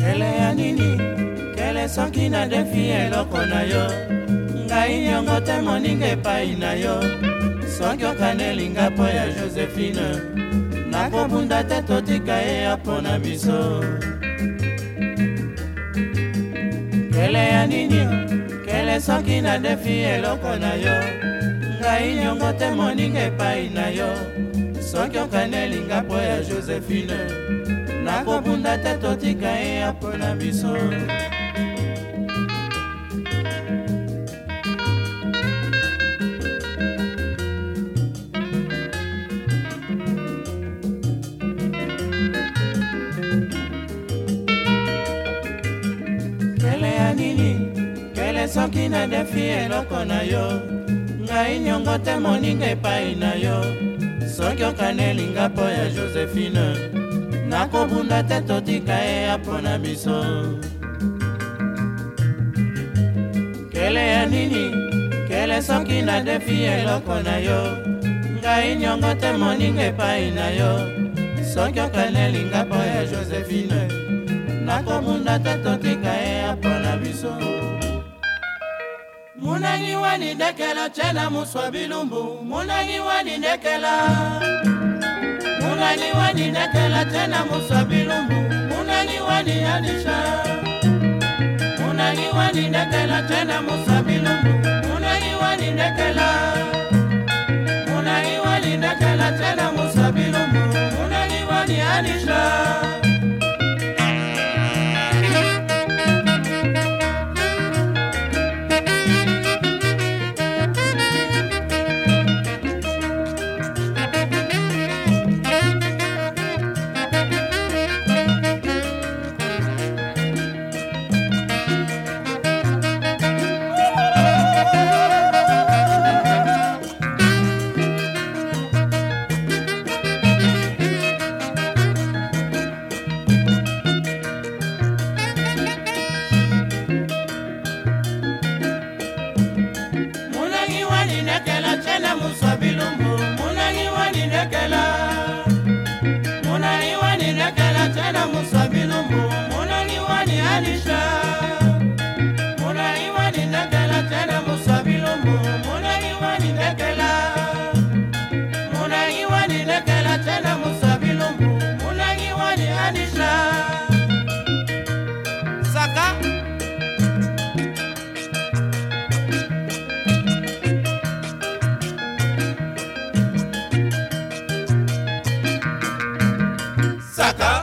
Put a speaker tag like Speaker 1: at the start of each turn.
Speaker 1: keleya nini kele soki nadefi eloko na yo ngai nyongo te moninga epai na yo soki okanelinga mpo ya josephine nakobunda te totika ye ya mpo na biso kele ya nini kele soki nadefi eloko na yo ngai nyongo te moninga epai na yo soki okanelinga mpo ya josephine nakobunda te totika eya mpo na biso kele ya nini kele soki na defi eloko na yo ngai nyongo te moninga epai na yo soki okanelinga mpo ya josephine nakobunda te totika eya mpo na biso kele ya nini kele soki nadefi eloko na yo ngai nyongo te moninga epai na yo soki okanelinga mpo ya josephine nakobunda te totika eya mpo na biso Munani wani wanindekela chela muswa bilumbu Munani wani munanyi Munani wani wanindekela chela muswa bilumbu Munani wani anisha Munani wani wanindekela chela muswa bilumbu Munani wani munanyi Munani wani wanindekela chela muswa bilumbu Munani munanyi wanianisha nekɛla cɛ na musobilun bo munna ni wa nin nekɛla munna ni wa nin nekɛla cɛ na musobilun bo munna ni wa nin alisa. destacar.